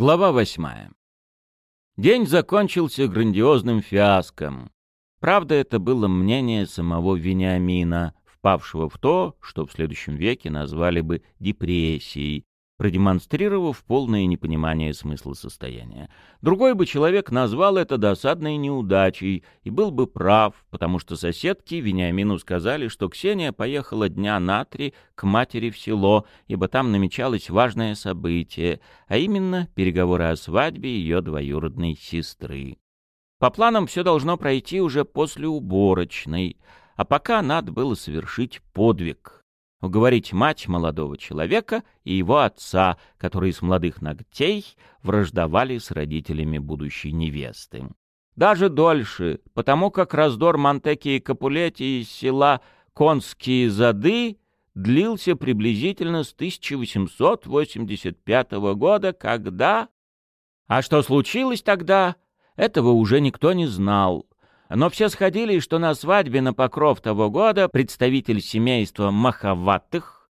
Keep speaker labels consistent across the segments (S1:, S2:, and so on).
S1: Глава восьмая. День закончился грандиозным фиаском. Правда, это было мнение самого Вениамина, впавшего в то, что в следующем веке назвали бы депрессией, продемонстрировав полное непонимание смысла состояния. Другой бы человек назвал это досадной неудачей и был бы прав, потому что соседки Вениамину сказали, что Ксения поехала дня на три к матери в село, ибо там намечалось важное событие, а именно переговоры о свадьбе ее двоюродной сестры. По планам все должно пройти уже после уборочной, а пока надо было совершить подвиг — уговорить мать молодого человека и его отца, которые с молодых ногтей враждовали с родителями будущей невесты. Даже дольше, потому как раздор Монтеки и Капулетти из села Конские Зады длился приблизительно с 1885 года, когда... А что случилось тогда, этого уже никто не знал, но все сходились, что на свадьбе на покров того года представитель семейства Маховатых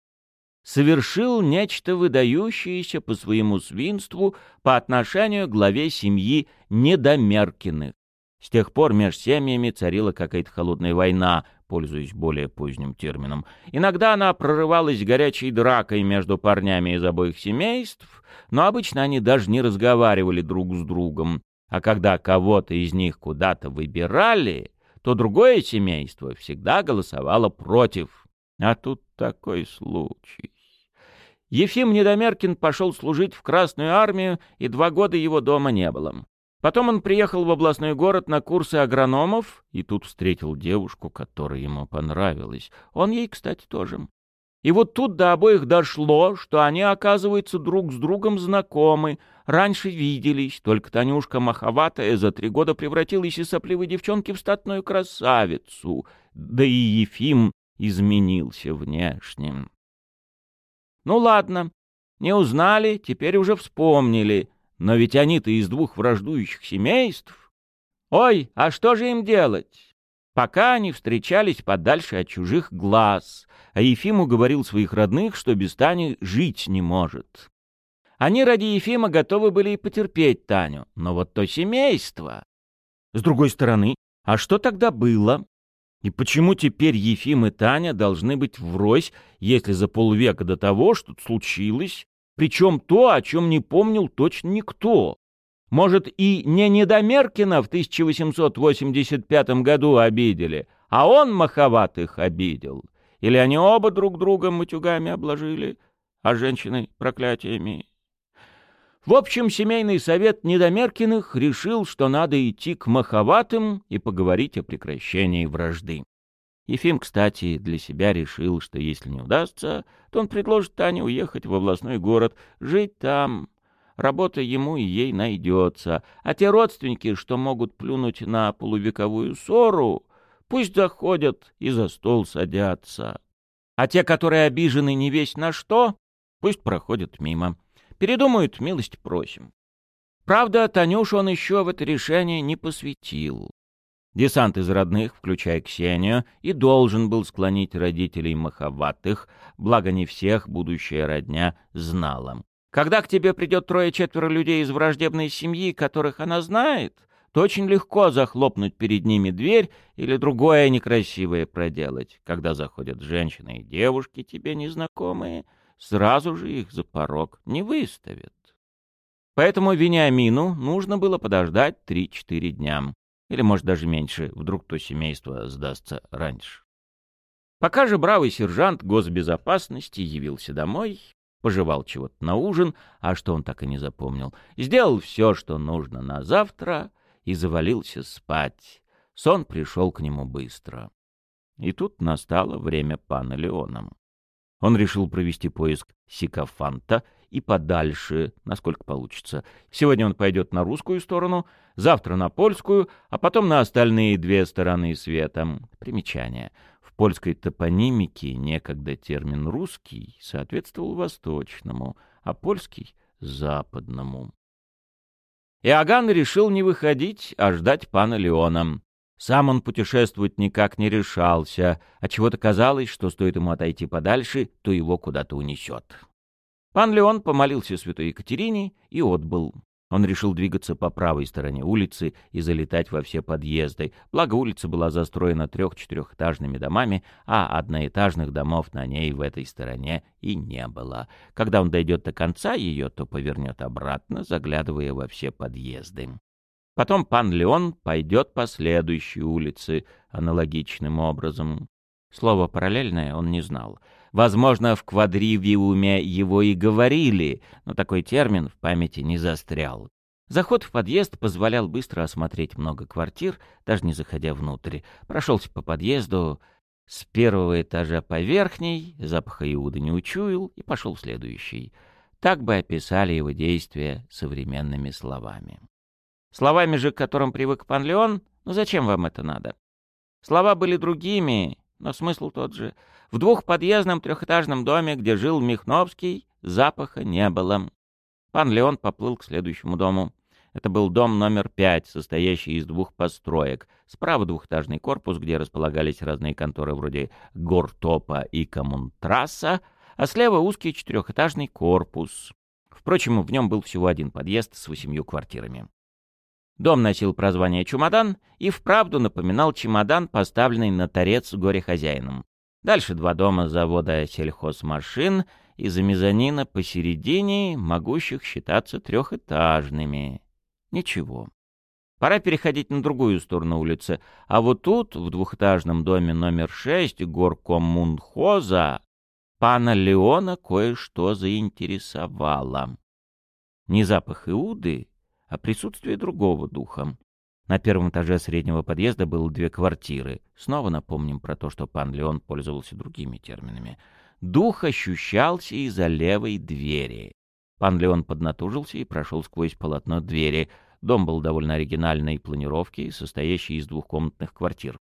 S1: совершил нечто выдающееся по своему свинству по отношению к главе семьи Недомеркиных. С тех пор между семьями царила какая-то холодная война, пользуясь более поздним термином. Иногда она прорывалась горячей дракой между парнями из обоих семейств, но обычно они даже не разговаривали друг с другом. А когда кого-то из них куда-то выбирали, то другое семейство всегда голосовало против. А тут такой случай. Ефим Недомеркин пошел служить в Красную армию, и два года его дома не было. Потом он приехал в областной город на курсы агрономов, и тут встретил девушку, которая ему понравилась. Он ей, кстати, тоже. И вот тут до обоих дошло, что они, оказывается, друг с другом знакомы, раньше виделись, только Танюшка маховатая за три года превратилась из сопливой девчонки в статную красавицу, да и Ефим изменился внешним. Ну ладно, не узнали, теперь уже вспомнили, но ведь они-то из двух враждующих семейств. Ой, а что же им делать? Пока они встречались подальше от чужих глаз, а Ефим уговорил своих родных, что без Тани жить не может. Они ради Ефима готовы были и потерпеть Таню, но вот то семейство... С другой стороны, а что тогда было? И почему теперь Ефим и Таня должны быть врозь, если за полвека до того что-то случилось, причем то, о чем не помнил точно никто? Может, и не Недомеркина в 1885 году обидели, а он Маховатых обидел? Или они оба друг друга матюгами обложили, а женщины — проклятиями? В общем, семейный совет Недомеркиных решил, что надо идти к Маховатым и поговорить о прекращении вражды. Ефим, кстати, для себя решил, что если не удастся, то он предложит Тане уехать в областной город, жить там, работа ему и ей найдется, а те родственники, что могут плюнуть на полувековую ссору, пусть заходят и за стол садятся. А те, которые обижены не весь на что, пусть проходят мимо. Передумают, милость просим. Правда, Танюшу он еще в это решение не посвятил. Десант из родных, включая Ксению, и должен был склонить родителей маховатых, благо не всех будущая родня знала. Когда к тебе придет трое-четверо людей из враждебной семьи, которых она знает, то очень легко захлопнуть перед ними дверь или другое некрасивое проделать. Когда заходят женщины и девушки, тебе незнакомые, сразу же их за порог не выставят. Поэтому Вениамину нужно было подождать три-четыре дня. Или, может, даже меньше, вдруг то семейство сдастся раньше. Пока же бравый сержант госбезопасности явился домой, пожевал чего-то на ужин, а что он так и не запомнил, сделал все, что нужно на завтра, и завалился спать. Сон пришел к нему быстро. И тут настало время пана Леона. Он решил провести поиск сикофанта и подальше, насколько получится. Сегодня он пойдет на русскую сторону, завтра на польскую, а потом на остальные две стороны света. Примечание польской топонимике некогда термин «русский» соответствовал восточному, а польский — западному. Иоганн решил не выходить, а ждать пана Леона. Сам он путешествовать никак не решался, а чего-то казалось, что стоит ему отойти подальше, то его куда-то унесет. Пан Леон помолился святой Екатерине и отбыл. Он решил двигаться по правой стороне улицы и залетать во все подъезды, благо улица была застроена трех-четырехэтажными домами, а одноэтажных домов на ней в этой стороне и не было. Когда он дойдет до конца ее, то повернет обратно, заглядывая во все подъезды. Потом пан Леон пойдет по следующей улице аналогичным образом. Слово «параллельное» он не знал — Возможно, в квадривиуме его и говорили, но такой термин в памяти не застрял. Заход в подъезд позволял быстро осмотреть много квартир, даже не заходя внутрь. Прошелся по подъезду с первого этажа по верхней, запаха Иуда не учуял и пошел в следующий. Так бы описали его действия современными словами. Словами же, к которым привык пан Леон, ну зачем вам это надо? Слова были другими, но смысл тот же. В двухподъездном трехэтажном доме, где жил Михновский, запаха не было. Пан Леон поплыл к следующему дому. Это был дом номер пять, состоящий из двух построек. Справа двухэтажный корпус, где располагались разные конторы вроде Гортопа и Коммунтрасса, а слева узкий четырехэтажный корпус. Впрочем, в нем был всего один подъезд с восемью квартирами. Дом носил прозвание «Чемодан» и вправду напоминал чемодан, поставленный на торец горе-хозяином. Дальше два дома завода сельхозмашин и за мезонина посередине, могущих считаться трехэтажными. Ничего. Пора переходить на другую сторону улицы. А вот тут, в двухэтажном доме номер шесть горкоммунхоза, пана Леона кое-что заинтересовало. Не запах Иуды, а присутствие другого духа. На первом этаже среднего подъезда было две квартиры. Снова напомним про то, что пан Леон пользовался другими терминами. Дух ощущался из-за левой двери. Пан Леон поднатужился и прошел сквозь полотно двери. Дом был довольно оригинальной планировки, состоящий из двухкомнатных квартир.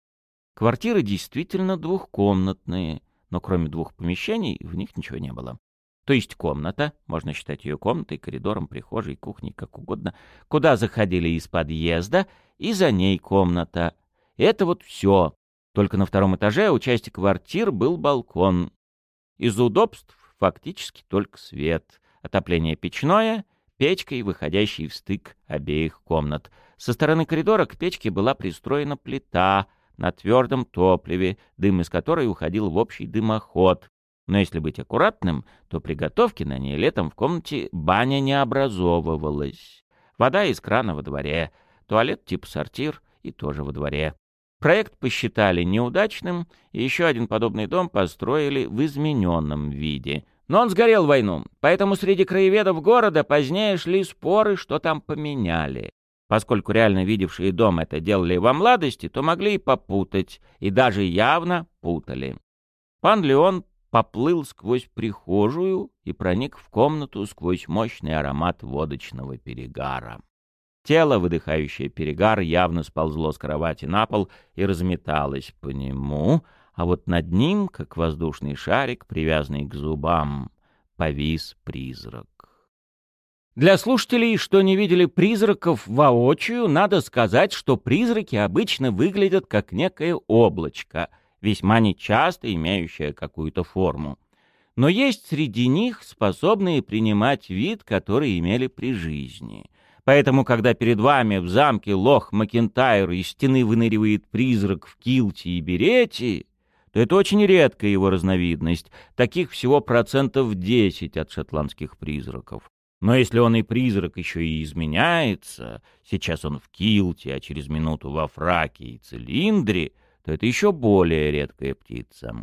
S1: Квартиры действительно двухкомнатные, но кроме двух помещений в них ничего не было. То есть комната, можно считать ее комнатой, коридором, прихожей, кухней, как угодно, куда заходили из подъезда, и за ней комната. Это вот все. Только на втором этаже у части квартир был балкон. Из удобств фактически только свет. Отопление печное, печкой, выходящей в стык обеих комнат. Со стороны коридора к печке была пристроена плита на твердом топливе, дым из которой уходил в общий дымоход, но если быть аккуратным, то при готовке на ней летом в комнате баня не образовывалась. Вода из крана во дворе, туалет типа сортир и тоже во дворе. Проект посчитали неудачным, и еще один подобный дом построили в измененном виде. Но он сгорел в войну, поэтому среди краеведов города позднее шли споры, что там поменяли. Поскольку реально видевшие дом это делали во младости, то могли и попутать, и даже явно путали. Пан Леон поплыл сквозь прихожую и проник в комнату сквозь мощный аромат водочного перегара. Тело, выдыхающее перегар, явно сползло с кровати на пол и разметалось по нему, а вот над ним, как воздушный шарик, привязанный к зубам, повис призрак. Для слушателей, что не видели призраков воочию, надо сказать, что призраки обычно выглядят как некое облачко — весьма нечасто имеющая какую-то форму. Но есть среди них способные принимать вид, который имели при жизни. Поэтому, когда перед вами в замке Лох Макентайр из стены выныривает призрак в килте и берете, то это очень редкая его разновидность, таких всего процентов 10 от шотландских призраков. Но если он и призрак еще и изменяется, сейчас он в килте, а через минуту во фраке и цилиндре — то это еще более редкая птица.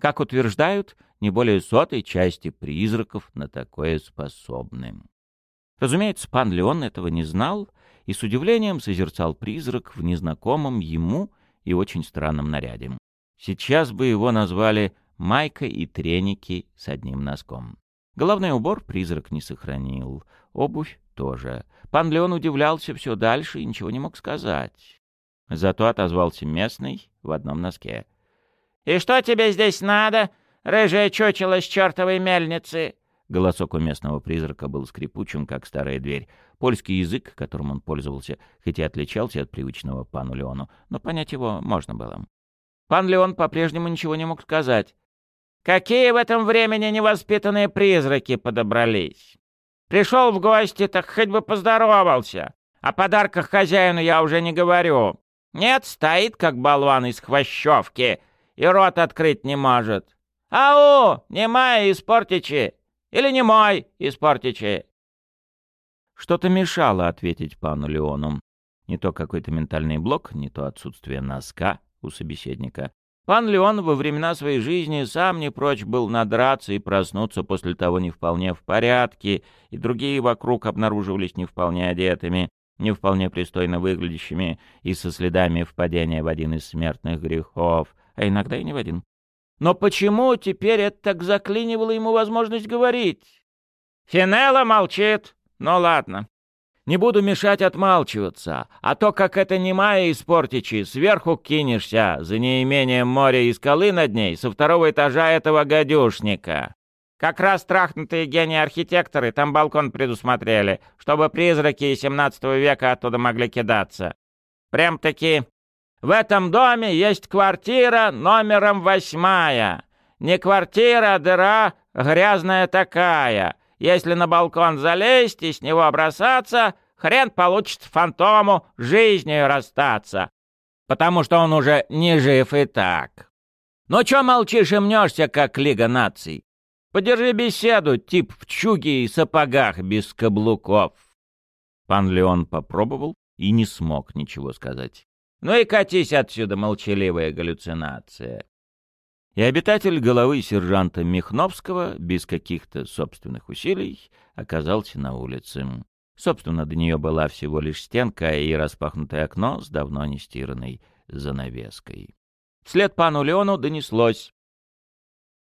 S1: Как утверждают, не более сотой части призраков на такое способны. Разумеется, пан Леон этого не знал и с удивлением созерцал призрак в незнакомом ему и очень странном наряде. Сейчас бы его назвали «майка и треники с одним носком». Головной убор призрак не сохранил, обувь тоже. Пан Леон удивлялся все дальше и ничего не мог сказать. Зато отозвался местный в одном носке. «И что тебе здесь надо, рыжая чучело с чертовой мельницы?» Голосок у местного призрака был скрипучим, как старая дверь. Польский язык, которым он пользовался, хоть и отличался от привычного пану Леону, но понять его можно было. Пан Леон по-прежнему ничего не мог сказать. Какие в этом времени невоспитанные призраки подобрались? Пришел в гости, так хоть бы поздоровался. О подарках хозяину я уже не говорю. Нет, стоит, как болван из хвощевки, и рот открыть не может. Ау, не мой испортичи! Или не мой испортичи!» Что-то мешало ответить пану Леону. Не то какой-то ментальный блок, не то отсутствие носка у собеседника. Пан Леон во времена своей жизни сам не прочь был надраться и проснуться после того не вполне в порядке, и другие вокруг обнаруживались не вполне одетыми, не вполне пристойно выглядящими и со следами впадения в один из смертных грехов, а иногда и не в один. Но почему теперь это так заклинивало ему возможность говорить? Финелла молчит. Ну ладно. Не буду мешать отмалчиваться, а то, как это немая испортичи, сверху кинешься за неимением моря и скалы над ней со второго этажа этого гадюшника. Как раз трахнутые гении-архитекторы там балкон предусмотрели, чтобы призраки 17 века оттуда могли кидаться. Прям-таки в этом доме есть квартира номером восьмая. Не квартира, а дыра грязная такая. Если на балкон залезть и с него бросаться, хрен получится фантому жизнью расстаться. Потому что он уже не жив и так. Ну чё молчишь и мнешься, как Лига наций? Подержи беседу, тип в чуге и сапогах без каблуков. Пан Леон попробовал и не смог ничего сказать. Ну и катись отсюда, молчаливая галлюцинация. И обитатель головы сержанта Михновского, без каких-то собственных усилий, оказался на улице. Собственно, до нее была всего лишь стенка и распахнутое окно с давно не стиранной занавеской. Вслед пану Леону донеслось.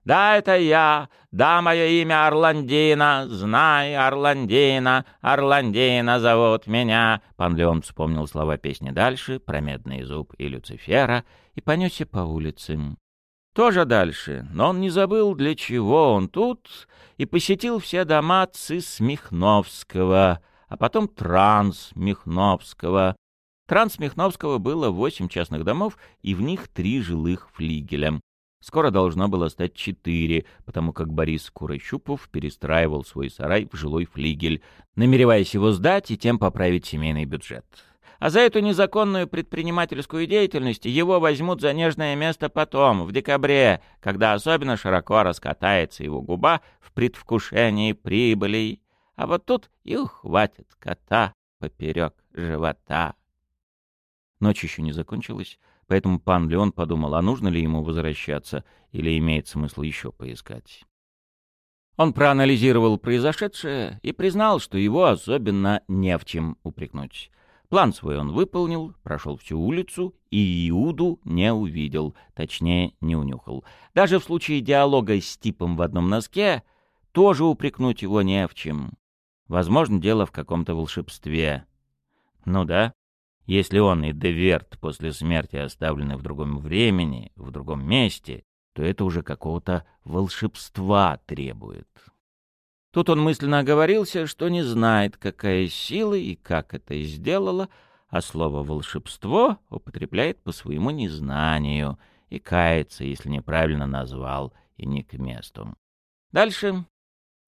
S1: «Да, это я. Да, мое имя Орландина. Знай, Орландина. Орландина зовут меня». Пан Леон вспомнил слова песни дальше, про медный зуб и Люцифера, и понесся по улице. Тоже дальше, но он не забыл, для чего он тут, и посетил все дома ЦИС Михновского, а потом Транс Михновского. Транс Михновского было восемь частных домов, и в них три жилых флигеля. Скоро должно было стать четыре, потому как Борис Курощупов перестраивал свой сарай в жилой флигель, намереваясь его сдать и тем поправить семейный бюджет. А за эту незаконную предпринимательскую деятельность его возьмут за нежное место потом, в декабре, когда особенно широко раскатается его губа в предвкушении прибылей. А вот тут и ухватит кота поперек живота. Ночь еще не закончилась, Поэтому пан Леон подумал, а нужно ли ему возвращаться или имеет смысл еще поискать. Он проанализировал произошедшее и признал, что его особенно не в чем упрекнуть. План свой он выполнил, прошел всю улицу и Иуду не увидел, точнее, не унюхал. Даже в случае диалога с типом в одном носке тоже упрекнуть его не в чем. Возможно, дело в каком-то волшебстве. Ну да, если он и Деверт после смерти оставлены в другом времени, в другом месте, то это уже какого-то волшебства требует. Тут он мысленно оговорился, что не знает, какая сила и как это сделала, а слово «волшебство» употребляет по своему незнанию и кается, если неправильно назвал и не к месту. Дальше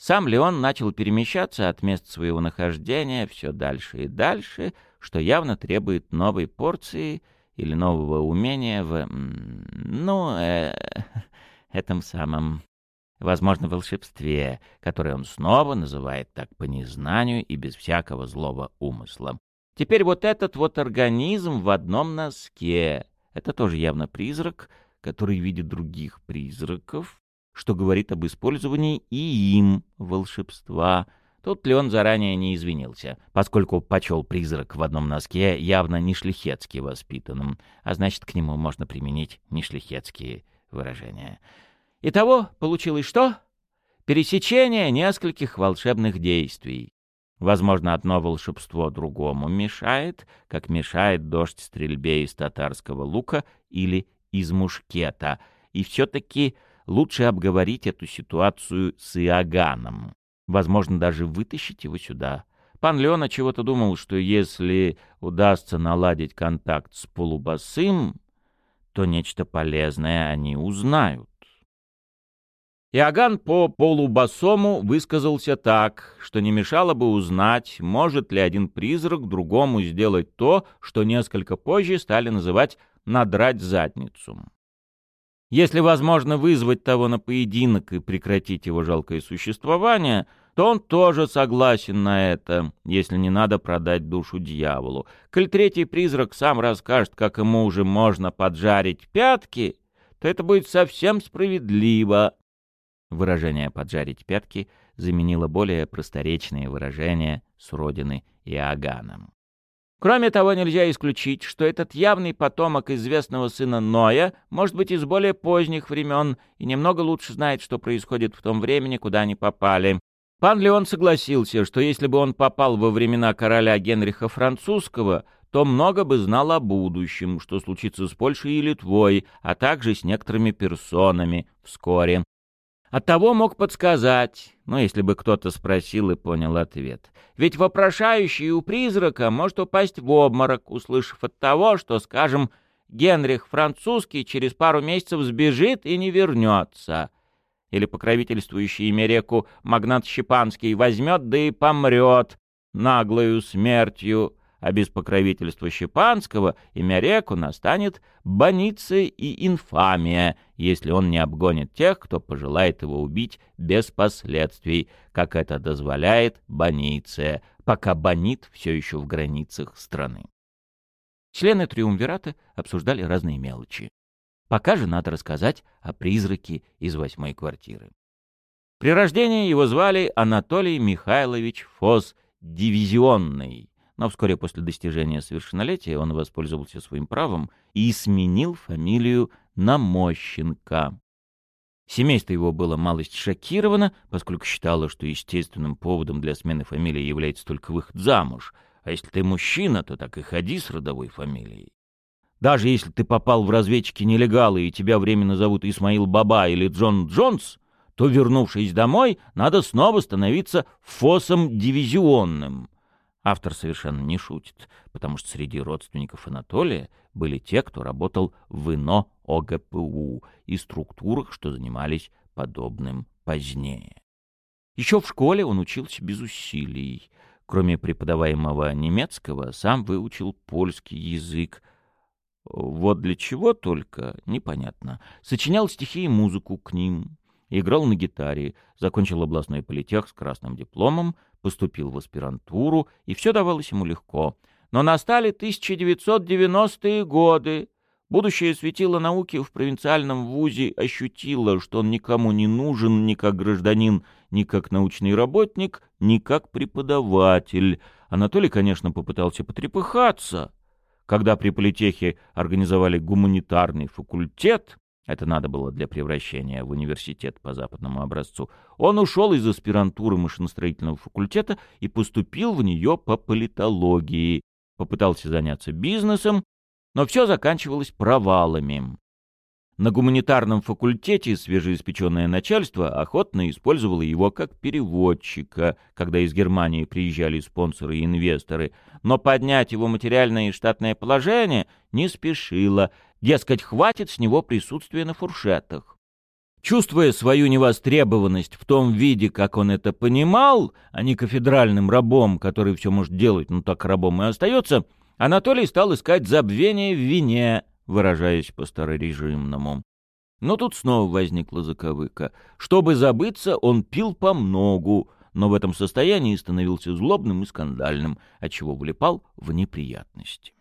S1: сам Леон начал перемещаться от мест своего нахождения все дальше и дальше, что явно требует новой порции или нового умения в... ну, э, этом самом... возможно, волшебстве, которое он снова называет так по незнанию и без всякого злого умысла. Теперь вот этот вот организм в одном носке. Это тоже явно призрак, который видит других призраков, что говорит об использовании и им волшебства — Тут Леон заранее не извинился, поскольку почел призрак в одном носке явно не шлихетски воспитанным, а значит, к нему можно применить нешлихетские выражения. Итого получилось что? Пересечение нескольких волшебных действий. Возможно, одно волшебство другому мешает, как мешает дождь стрельбе из татарского лука или из мушкета, и все-таки лучше обговорить эту ситуацию с Иоганном. Возможно, даже вытащить его сюда. Пан Леона чего-то думал, что если удастся наладить контакт с полубосым, то нечто полезное они узнают. Иоганн по полубосому высказался так, что не мешало бы узнать, может ли один призрак другому сделать то, что несколько позже стали называть «надрать задницу». Если возможно вызвать того на поединок и прекратить его жалкое существование, то он тоже согласен на это, если не надо продать душу дьяволу. Коль третий призрак сам расскажет, как ему уже можно поджарить пятки, то это будет совсем справедливо. Выражение «поджарить пятки» заменило более просторечные выражения с родины Иоганном. Кроме того, нельзя исключить, что этот явный потомок известного сына Ноя может быть из более поздних времен и немного лучше знает, что происходит в том времени, куда они попали. Пан Леон согласился, что если бы он попал во времена короля Генриха Французского, то много бы знал о будущем, что случится с Польшей и Литвой, а также с некоторыми персонами вскоре. Оттого мог подсказать, ну, если бы кто-то спросил и понял ответ. Ведь вопрошающий у призрака может упасть в обморок, услышав от того, что, скажем, Генрих Французский через пару месяцев сбежит и не вернется. Или покровительствующий имя реку магнат Щепанский возьмет да и помрет наглою смертью а без покровительства Щепанского имя реку настанет баница и инфамия, если он не обгонит тех, кто пожелает его убить без последствий, как это дозволяет баниция, пока банит все еще в границах страны. Члены Триумвирата обсуждали разные мелочи. Пока же надо рассказать о призраке из восьмой квартиры. При рождении его звали Анатолий Михайлович Фос Дивизионный, но вскоре после достижения совершеннолетия он воспользовался своим правом и сменил фамилию на Мощенко. Семейство его было малость шокировано, поскольку считало, что естественным поводом для смены фамилии является только выход замуж, а если ты мужчина, то так и ходи с родовой фамилией. Даже если ты попал в разведчики нелегалы и тебя временно зовут Исмаил Баба или Джон Джонс, то, вернувшись домой, надо снова становиться фосом дивизионным, Автор совершенно не шутит, потому что среди родственников Анатолия были те, кто работал в ИНО ОГПУ и структурах, что занимались подобным позднее. Еще в школе он учился без усилий. Кроме преподаваемого немецкого, сам выучил польский язык. Вот для чего только, непонятно. Сочинял стихи и музыку к ним. Играл на гитаре, закончил областной политех с красным дипломом, поступил в аспирантуру, и все давалось ему легко. Но настали 1990-е годы. Будущее светило науки в провинциальном вузе ощутило, что он никому не нужен ни как гражданин, ни как научный работник, ни как преподаватель. Анатолий, конечно, попытался потрепыхаться. Когда при политехе организовали гуманитарный факультет, это надо было для превращения в университет по западному образцу. Он ушел из аспирантуры машиностроительного факультета и поступил в нее по политологии. Попытался заняться бизнесом, но все заканчивалось провалами. На гуманитарном факультете свежеиспеченное начальство охотно использовало его как переводчика, когда из Германии приезжали спонсоры и инвесторы, но поднять его материальное и штатное положение не спешило, Дескать, хватит с него присутствия на фуршетах. Чувствуя свою невостребованность в том виде, как он это понимал, а не кафедральным рабом, который все может делать, но так рабом и остается, Анатолий стал искать забвение в вине, выражаясь по-старорежимному. Но тут снова возникла заковыка. Чтобы забыться, он пил помногу, но в этом состоянии становился злобным и скандальным, отчего влипал в неприятности.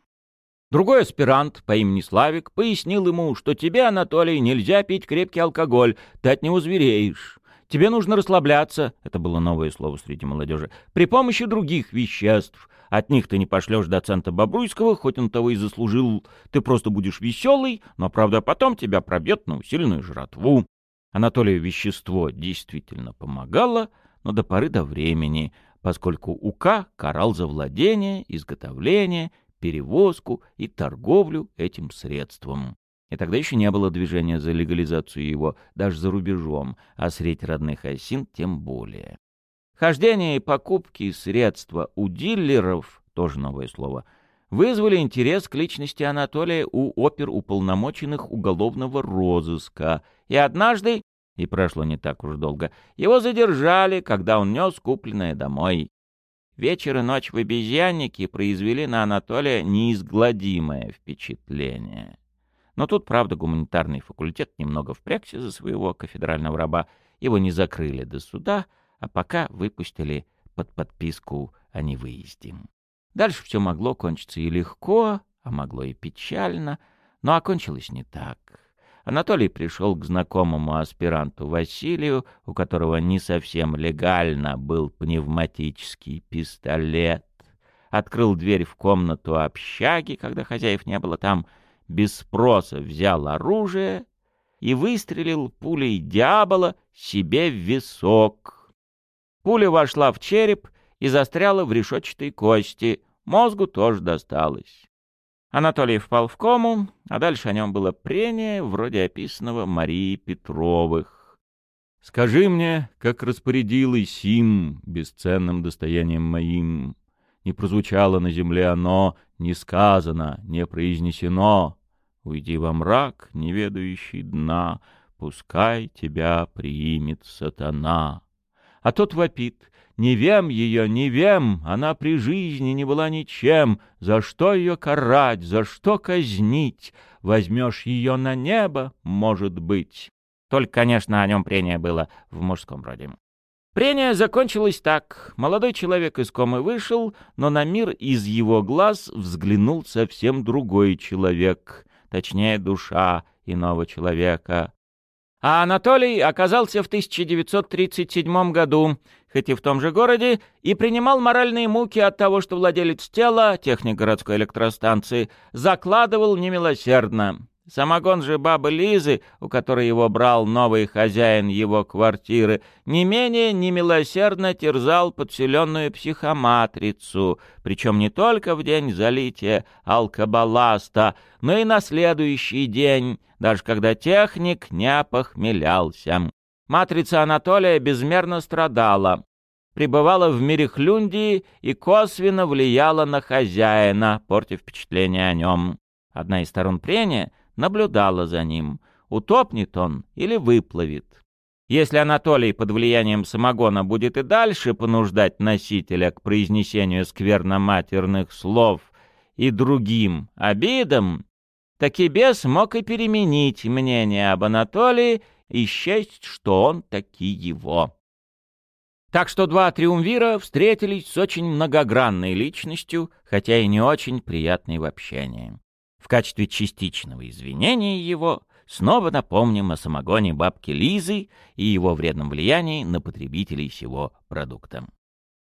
S1: Другой аспирант по имени Славик пояснил ему, что тебе, Анатолий, нельзя пить крепкий алкоголь, ты от него звереешь. Тебе нужно расслабляться, это было новое слово среди молодежи, при помощи других веществ. От них ты не пошлешь доцента Бобруйского, хоть он того и заслужил. Ты просто будешь веселый, но, правда, потом тебя пробьет на усиленную жратву. Анатолию вещество действительно помогало, но до поры до времени, поскольку УК карал за владение, изготовление перевозку и торговлю этим средством. И тогда еще не было движения за легализацию его даже за рубежом, а средь родных осин тем более. Хождение и покупки средства у дилеров, тоже новое слово, вызвали интерес к личности Анатолия у опер уполномоченных уголовного розыска, и однажды И прошло не так уж долго. Его задержали, когда он нес купленное домой. Вечер и ночь в обезьяннике произвели на Анатолия неизгладимое впечатление. Но тут, правда, гуманитарный факультет немного впрягся за своего кафедрального раба. Его не закрыли до суда, а пока выпустили под подписку о невыезде. Дальше все могло кончиться и легко, а могло и печально, но окончилось не так. Анатолий пришел к знакомому аспиранту Василию, у которого не совсем легально был пневматический пистолет. Открыл дверь в комнату общаги, когда хозяев не было там, без спроса взял оружие и выстрелил пулей дьявола себе в висок. Пуля вошла в череп и застряла в решетчатой кости, мозгу тоже досталось. Анатолий впал в кому, а дальше о нем было прение, вроде описанного Марии Петровых. «Скажи мне, как распорядилась им, бесценным достоянием моим, не прозвучало на земле оно, не сказано, не произнесено. Уйди во мрак, неведающий дна, пускай тебя приимет сатана». А тот вопит, не вем ее, не вем, она при жизни не была ничем. За что ее карать, за что казнить? Возьмешь ее на небо, может быть. Только, конечно, о нем прение было в мужском роде. Прение закончилось так. Молодой человек из комы вышел, но на мир из его глаз взглянул совсем другой человек, точнее, душа иного человека. А Анатолий оказался в 1937 году, хоть и в том же городе, и принимал моральные муки от того, что владелец тела, техник городской электростанции, закладывал немилосердно. Самогон же бабы Лизы, у которой его брал новый хозяин его квартиры, не менее немилосердно терзал подселенную психоматрицу, причем не только в день залития алкобаласта, но и на следующий день, даже когда техник не опохмелялся. Матрица Анатолия безмерно страдала, пребывала в мире хлюндии и косвенно влияла на хозяина, портив впечатление о нем. Одна из сторон прения — наблюдала за ним, утопнет он или выплывет. Если Анатолий под влиянием самогона будет и дальше понуждать носителя к произнесению скверноматерных слов и другим обидам, так и бес мог и переменить мнение об Анатолии и счесть, что он таки его. Так что два триумвира встретились с очень многогранной личностью, хотя и не очень приятной в общении. В качестве частичного извинения его снова напомним о самогоне бабки Лизы и его вредном влиянии на потребителей сего продукта.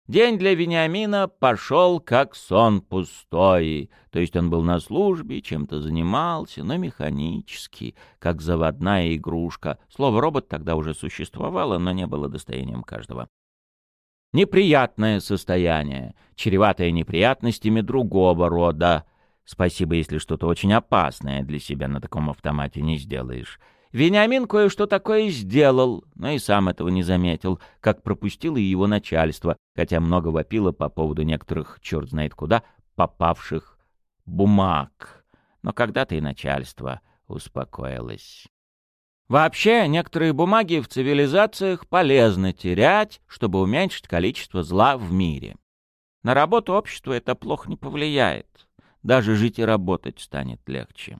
S1: День для Вениамина пошел как сон пустой, то есть он был на службе, чем-то занимался, но механически, как заводная игрушка. Слово «робот» тогда уже существовало, но не было достоянием каждого. Неприятное состояние, чреватое неприятностями другого рода, Спасибо, если что-то очень опасное для себя на таком автомате не сделаешь. Вениамин кое-что такое сделал, но и сам этого не заметил, как пропустило и его начальство, хотя много вопило по поводу некоторых, черт знает куда, попавших бумаг. Но когда-то и начальство успокоилось. Вообще, некоторые бумаги в цивилизациях полезно терять, чтобы уменьшить количество зла в мире. На работу общества это плохо не повлияет даже жить и работать станет легче.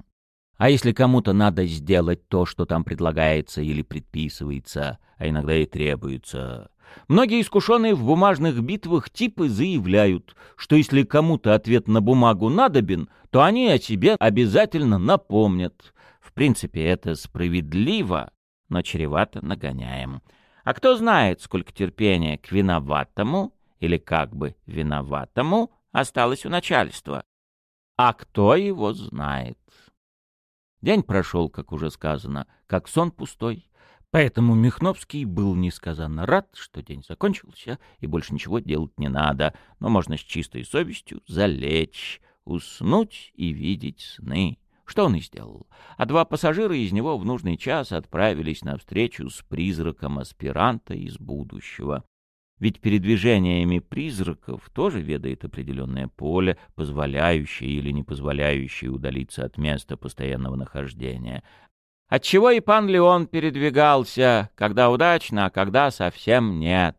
S1: А если кому-то надо сделать то, что там предлагается или предписывается, а иногда и требуется... Многие искушенные в бумажных битвах типы заявляют, что если кому-то ответ на бумагу надобен, то они о себе обязательно напомнят. В принципе, это справедливо, но чревато нагоняем. А кто знает, сколько терпения к виноватому или как бы виноватому осталось у начальства. А кто его знает? День прошел, как уже сказано, как сон пустой. Поэтому Михновский был несказанно рад, что день закончился, и больше ничего делать не надо, но можно с чистой совестью залечь, уснуть и видеть сны. Что он и сделал. А два пассажира из него в нужный час отправились на встречу с призраком аспиранта из будущего. Ведь передвижениями призраков тоже ведает определенное поле, позволяющее или не позволяющее удалиться от места постоянного нахождения. Отчего и пан Леон передвигался, когда удачно, а когда совсем нет.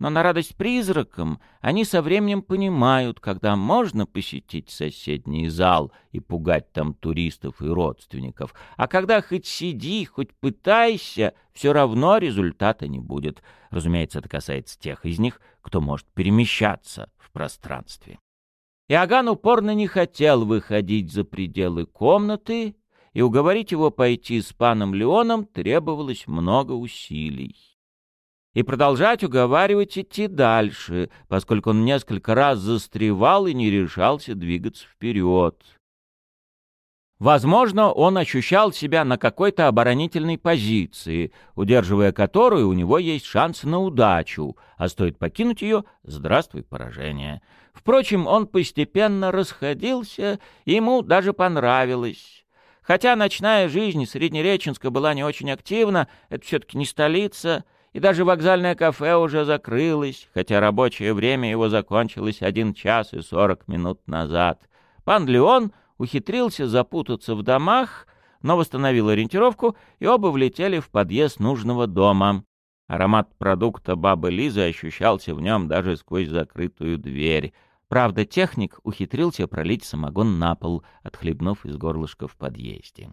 S1: Но на радость призракам они со временем понимают, когда можно посетить соседний зал и пугать там туристов и родственников, а когда хоть сиди, хоть пытайся, все равно результата не будет. Разумеется, это касается тех из них, кто может перемещаться в пространстве. Иоганн упорно не хотел выходить за пределы комнаты, и уговорить его пойти с паном Леоном требовалось много усилий и продолжать уговаривать идти дальше, поскольку он несколько раз застревал и не решался двигаться вперед. Возможно, он ощущал себя на какой-то оборонительной позиции, удерживая которую у него есть шанс на удачу, а стоит покинуть ее — здравствуй, поражение. Впрочем, он постепенно расходился, и ему даже понравилось. Хотя ночная жизнь Среднереченска была не очень активна, это все-таки не столица — и даже вокзальное кафе уже закрылось, хотя рабочее время его закончилось один час и сорок минут назад. Пан Леон ухитрился запутаться в домах, но восстановил ориентировку, и оба влетели в подъезд нужного дома. Аромат продукта бабы Лизы ощущался в нем даже сквозь закрытую дверь. Правда, техник ухитрился пролить самогон на пол, отхлебнув из горлышка в подъезде.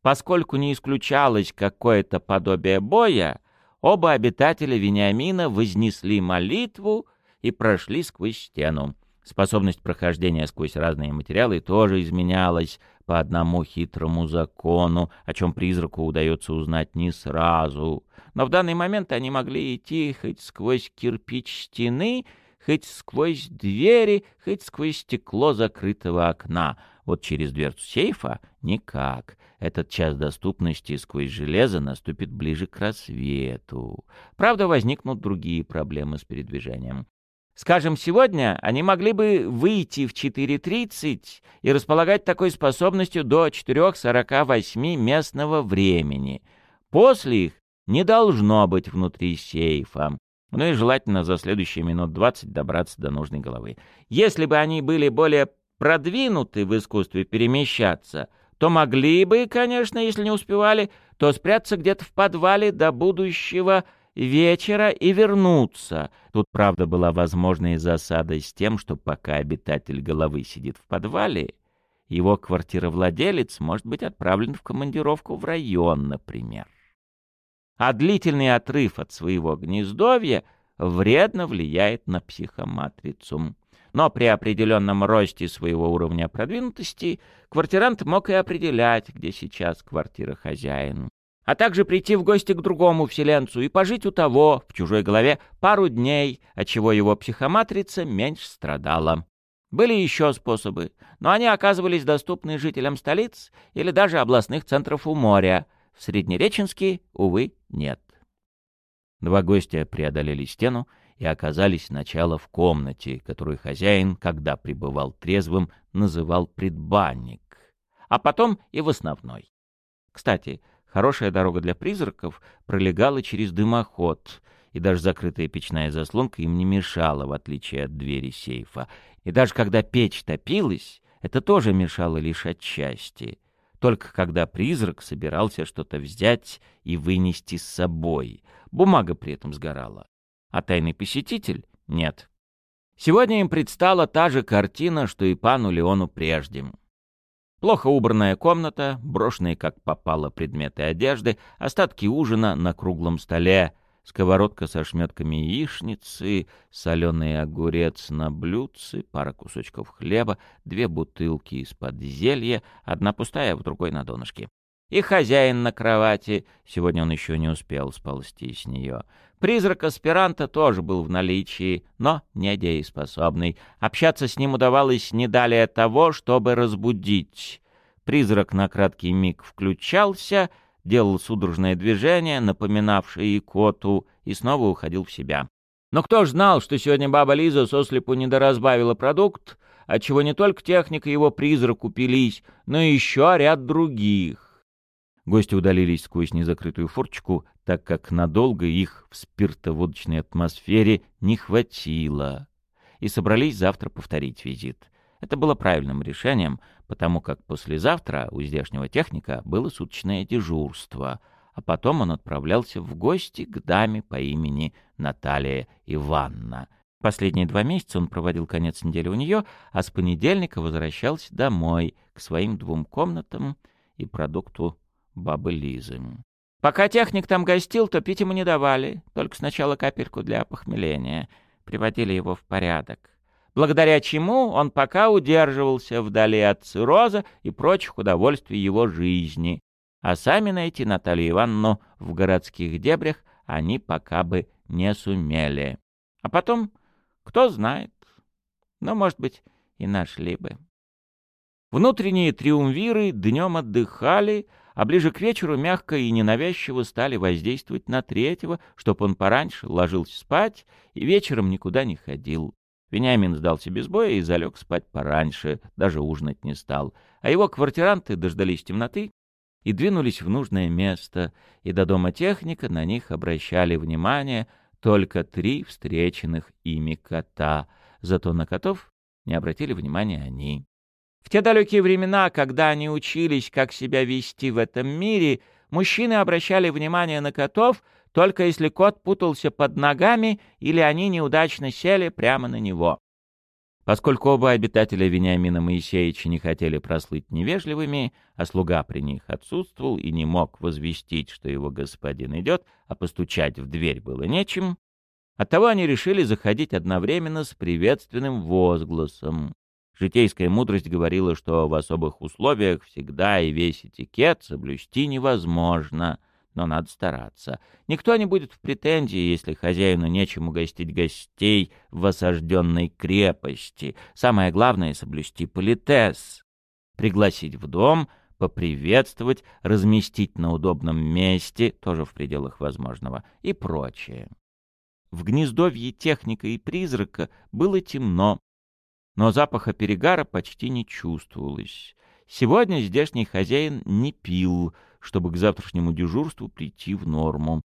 S1: Поскольку не исключалось какое-то подобие боя, Оба обитателя Вениамина вознесли молитву и прошли сквозь стену. Способность прохождения сквозь разные материалы тоже изменялась по одному хитрому закону, о чем призраку удается узнать не сразу. Но в данный момент они могли идти хоть сквозь кирпич стены, хоть сквозь двери, хоть сквозь стекло закрытого окна. Вот через дверцу сейфа — никак. Этот час доступности сквозь железо наступит ближе к рассвету. Правда, возникнут другие проблемы с передвижением. Скажем, сегодня они могли бы выйти в 4.30 и располагать такой способностью до 4.48 местного времени. После их не должно быть внутри сейфа. Ну и желательно за следующие минут 20 добраться до нужной головы. Если бы они были более продвинуты в искусстве перемещаться — то могли бы, конечно, если не успевали, то спрятаться где-то в подвале до будущего вечера и вернуться. Тут, правда, была возможная засада с тем, что пока обитатель головы сидит в подвале, его квартировладелец может быть отправлен в командировку в район, например. А длительный отрыв от своего гнездовья вредно влияет на психоматрицу но при определенном росте своего уровня продвинутости квартирант мог и определять, где сейчас квартира хозяин. А также прийти в гости к другому вселенцу и пожить у того, в чужой голове, пару дней, отчего его психоматрица меньше страдала. Были еще способы, но они оказывались доступны жителям столиц или даже областных центров у моря. В Среднереченске, увы, нет. Два гостя преодолели стену и оказались сначала в комнате, которую хозяин, когда пребывал трезвым, называл предбанник, а потом и в основной. Кстати, хорошая дорога для призраков пролегала через дымоход, и даже закрытая печная заслонка им не мешала, в отличие от двери сейфа. И даже когда печь топилась, это тоже мешало лишь отчасти. Только когда призрак собирался что-то взять и вынести с собой. Бумага при этом сгорала а тайный посетитель — нет. Сегодня им предстала та же картина, что и пану Леону прежде. Плохо убранная комната, брошенные как попало предметы одежды, остатки ужина на круглом столе, сковородка со шметками яичницы, соленый огурец на блюдце, пара кусочков хлеба, две бутылки из-под зелья, одна пустая, в другой на донышке. И хозяин на кровати, сегодня он еще не успел сползти с нее. Призрак аспиранта тоже был в наличии, но недееспособный. Общаться с ним удавалось не далее того, чтобы разбудить. Призрак на краткий миг включался, делал судорожное движение, напоминавшее икоту, и снова уходил в себя. Но кто ж знал, что сегодня баба Лиза сослепу недоразбавила продукт, отчего не только техника его призрак упились, но и еще ряд других. Гости удалились сквозь незакрытую форточку, так как надолго их в спиртоводочной атмосфере не хватило, и собрались завтра повторить визит. Это было правильным решением, потому как послезавтра у здешнего техника было суточное дежурство, а потом он отправлялся в гости к даме по имени Наталья Ивановна. Последние два месяца он проводил конец недели у нее, а с понедельника возвращался домой, к своим двум комнатам и продукту бабы Лизы. Пока техник там гостил, то пить ему не давали, только сначала капельку для опохмеления. Приводили его в порядок благодаря чему он пока удерживался вдали от цирроза и прочих удовольствий его жизни, а сами найти Наталью Ивановну в городских дебрях они пока бы не сумели. А потом, кто знает, но, может быть, и нашли бы. Внутренние триумвиры днем отдыхали, а ближе к вечеру мягко и ненавязчиво стали воздействовать на третьего, чтоб он пораньше ложился спать и вечером никуда не ходил. Вениамин сдался без боя и залег спать пораньше, даже ужинать не стал. А его квартиранты дождались темноты и двинулись в нужное место, и до дома техника на них обращали внимание только три встреченных ими кота, зато на котов не обратили внимания они. В те далекие времена, когда они учились, как себя вести в этом мире, мужчины обращали внимание на котов — только если кот путался под ногами или они неудачно сели прямо на него. Поскольку оба обитателя Вениамина Моисеевича не хотели прослыть невежливыми, а слуга при них отсутствовал и не мог возвестить, что его господин идет, а постучать в дверь было нечем, оттого они решили заходить одновременно с приветственным возгласом. Житейская мудрость говорила, что в особых условиях всегда и весь этикет соблюсти невозможно — но надо стараться. Никто не будет в претензии, если хозяину нечем угостить гостей в осажденной крепости. Самое главное — соблюсти политес. Пригласить в дом, поприветствовать, разместить на удобном месте, тоже в пределах возможного, и прочее. В гнездовье техника и призрака было темно, но запаха перегара почти не чувствовалось. Сегодня здешний хозяин не пил — чтобы к завтрашнему дежурству прийти в норму.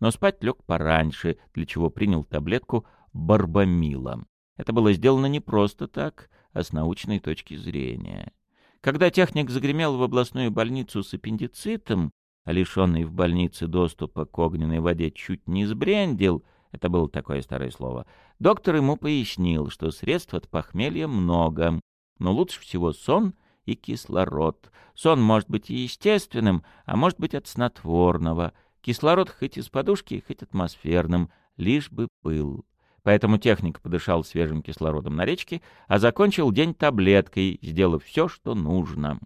S1: Но спать лег пораньше, для чего принял таблетку барбамила. Это было сделано не просто так, а с научной точки зрения. Когда техник загремел в областную больницу с аппендицитом, а лишенный в больнице доступа к огненной воде чуть не сбрендил, это было такое старое слово, доктор ему пояснил, что средств от похмелья много, но лучше всего сон и кислород. Сон может быть и естественным, а может быть от снотворного. Кислород хоть из подушки, хоть атмосферным, лишь бы был. Поэтому техник подышал свежим кислородом на речке, а закончил день таблеткой, сделав все, что нужно.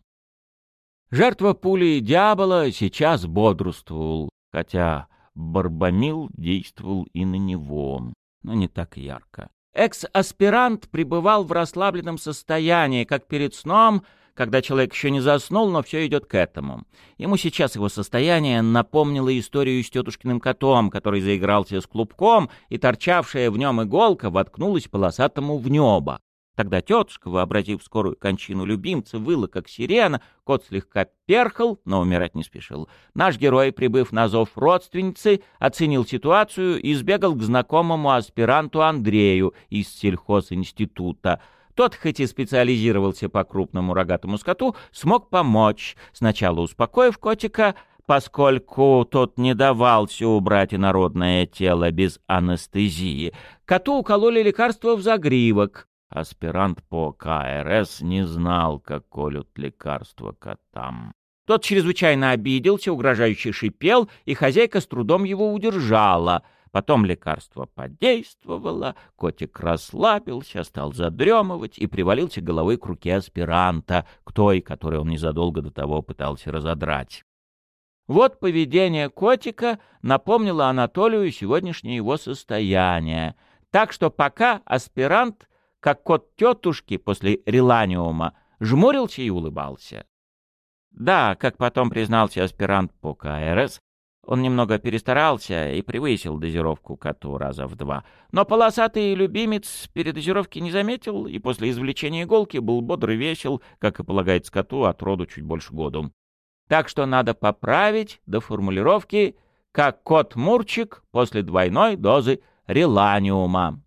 S1: Жертва пули дьявола сейчас бодрствовал, хотя Барбамил действовал и на него, но не так ярко. Экс-аспирант пребывал в расслабленном состоянии, как перед сном, когда человек еще не заснул, но все идет к этому. Ему сейчас его состояние напомнило историю с тетушкиным котом, который заигрался с клубком, и торчавшая в нем иголка воткнулась полосатому в небо. Тогда тетушка, вообразив скорую кончину любимца, выла как сирена, кот слегка перхал, но умирать не спешил. Наш герой, прибыв на зов родственницы, оценил ситуацию и сбегал к знакомому аспиранту Андрею из сельхозинститута — тот, хоть и специализировался по крупному рогатому скоту, смог помочь, сначала успокоив котика, поскольку тот не давался убрать инородное тело без анестезии. Коту укололи лекарство в загривок. Аспирант по КРС не знал, как колют лекарства котам. Тот чрезвычайно обиделся, угрожающе шипел, и хозяйка с трудом его удержала — Потом лекарство подействовало, котик расслабился, стал задремывать и привалился головой к руке аспиранта, к той, которой он незадолго до того пытался разодрать. Вот поведение котика напомнило Анатолию сегодняшнее его состояние. Так что пока аспирант, как кот тетушки после реланиума, жмурился и улыбался. Да, как потом признался аспирант по КРС, он немного перестарался и превысил дозировку коту раза в два. Но полосатый любимец передозировки не заметил и после извлечения иголки был бодр и весел, как и полагается коту от роду чуть больше году. Так что надо поправить до формулировки «как кот-мурчик после двойной дозы реланиума».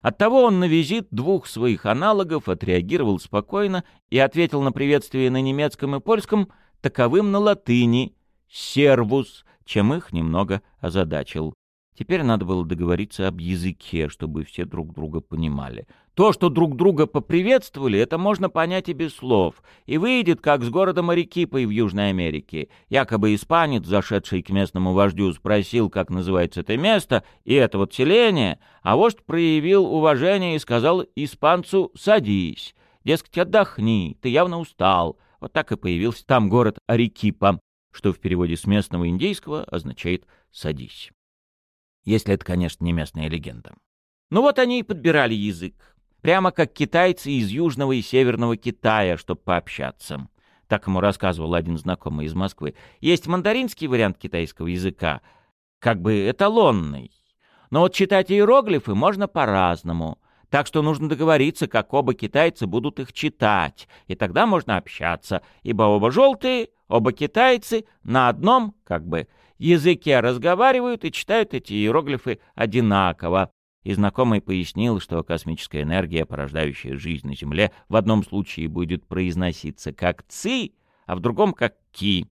S1: Оттого он на визит двух своих аналогов отреагировал спокойно и ответил на приветствие на немецком и польском таковым на латыни «сервус», чем их немного озадачил. Теперь надо было договориться об языке, чтобы все друг друга понимали. То, что друг друга поприветствовали, это можно понять и без слов. И выйдет, как с городом Арекипой в Южной Америке. Якобы испанец, зашедший к местному вождю, спросил, как называется это место и это вот селение, а вождь проявил уважение и сказал испанцу «садись». Дескать, отдохни, ты явно устал. Вот так и появился там город Арекипа, что в переводе с местного индейского означает «садись». Если это, конечно, не местная легенда. Ну вот они и подбирали язык. Прямо как китайцы из Южного и Северного Китая, чтобы пообщаться. Так ему рассказывал один знакомый из Москвы. Есть мандаринский вариант китайского языка, как бы эталонный. Но вот читать иероглифы можно по-разному. Так что нужно договориться, как оба китайца будут их читать, и тогда можно общаться, ибо оба желтые, оба китайцы на одном, как бы, языке разговаривают и читают эти иероглифы одинаково. И знакомый пояснил, что космическая энергия, порождающая жизнь на Земле, в одном случае будет произноситься как «ци», а в другом как «ки».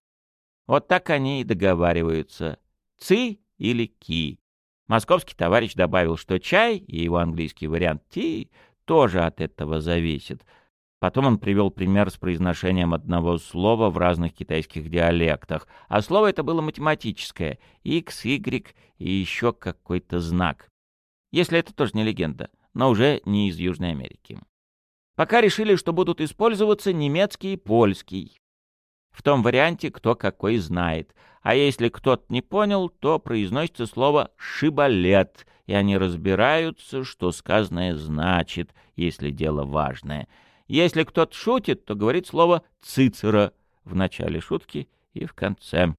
S1: Вот так они и договариваются. «Ци» или «ки». Московский товарищ добавил, что чай и его английский вариант «ти» тоже от этого зависит — Потом он привел пример с произношением одного слова в разных китайских диалектах, а слово это было математическое — x, y и еще какой-то знак. Если это тоже не легенда, но уже не из Южной Америки. Пока решили, что будут использоваться немецкий и польский. В том варианте кто какой знает. А если кто-то не понял, то произносится слово «шибалет», и они разбираются, что сказанное значит, если дело важное — если кто-то шутит, то говорит слово «цицера» в начале шутки и в конце.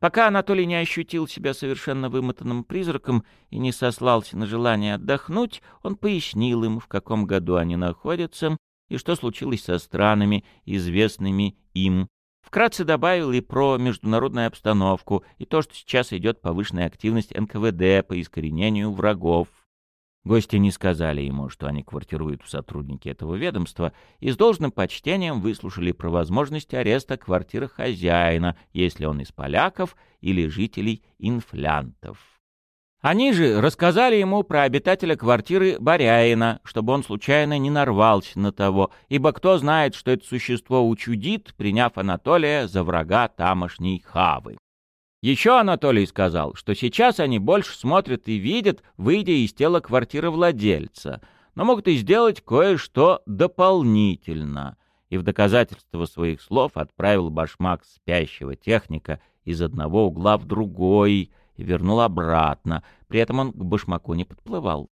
S1: Пока Анатолий не ощутил себя совершенно вымотанным призраком и не сослался на желание отдохнуть, он пояснил им, в каком году они находятся и что случилось со странами, известными им. Вкратце добавил и про международную обстановку, и то, что сейчас идет повышенная активность НКВД по искоренению врагов. Гости не сказали ему, что они квартируют у сотрудники этого ведомства, и с должным почтением выслушали про возможность ареста квартиры хозяина, если он из поляков или жителей инфлянтов. Они же рассказали ему про обитателя квартиры Боряина, чтобы он случайно не нарвался на того, ибо кто знает, что это существо учудит, приняв Анатолия за врага тамошней Хавы. Еще Анатолий сказал, что сейчас они больше смотрят и видят, выйдя из тела квартиры владельца, но могут и сделать кое-что дополнительно. И в доказательство своих слов отправил башмак спящего техника из одного угла в другой и вернул обратно. При этом он к башмаку не подплывал.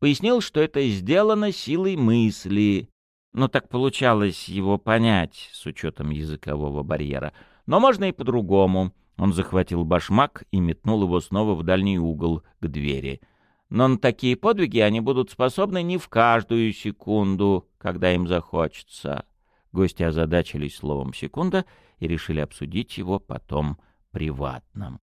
S1: Пояснил, что это сделано силой мысли. Но так получалось его понять с учетом языкового барьера. Но можно и по-другому — он захватил башмак и метнул его снова в дальний угол, к двери. Но на такие подвиги они будут способны не в каждую секунду, когда им захочется. Гости озадачились словом «секунда» и решили обсудить его потом приватно.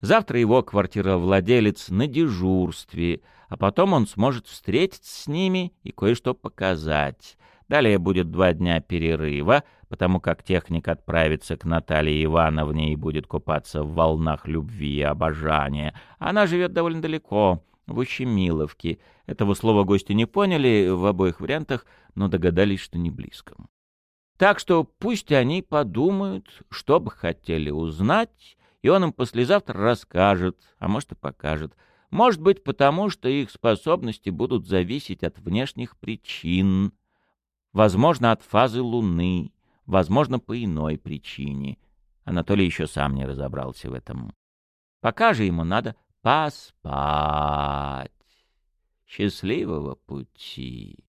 S1: Завтра его квартировладелец на дежурстве, а потом он сможет встретиться с ними и кое-что показать. Далее будет два дня перерыва, потому как техник отправится к Наталье Ивановне и будет купаться в волнах любви и обожания. Она живет довольно далеко, в Ущемиловке. Этого слова гости не поняли в обоих вариантах, но догадались, что не близко. Так что пусть они подумают, что бы хотели узнать, и он им послезавтра расскажет, а может и покажет. Может быть, потому что их способности будут зависеть от внешних причин, Возможно, от фазы Луны, возможно, по иной причине. Анатолий еще сам не разобрался в этом. Пока же ему надо поспать. Счастливого пути.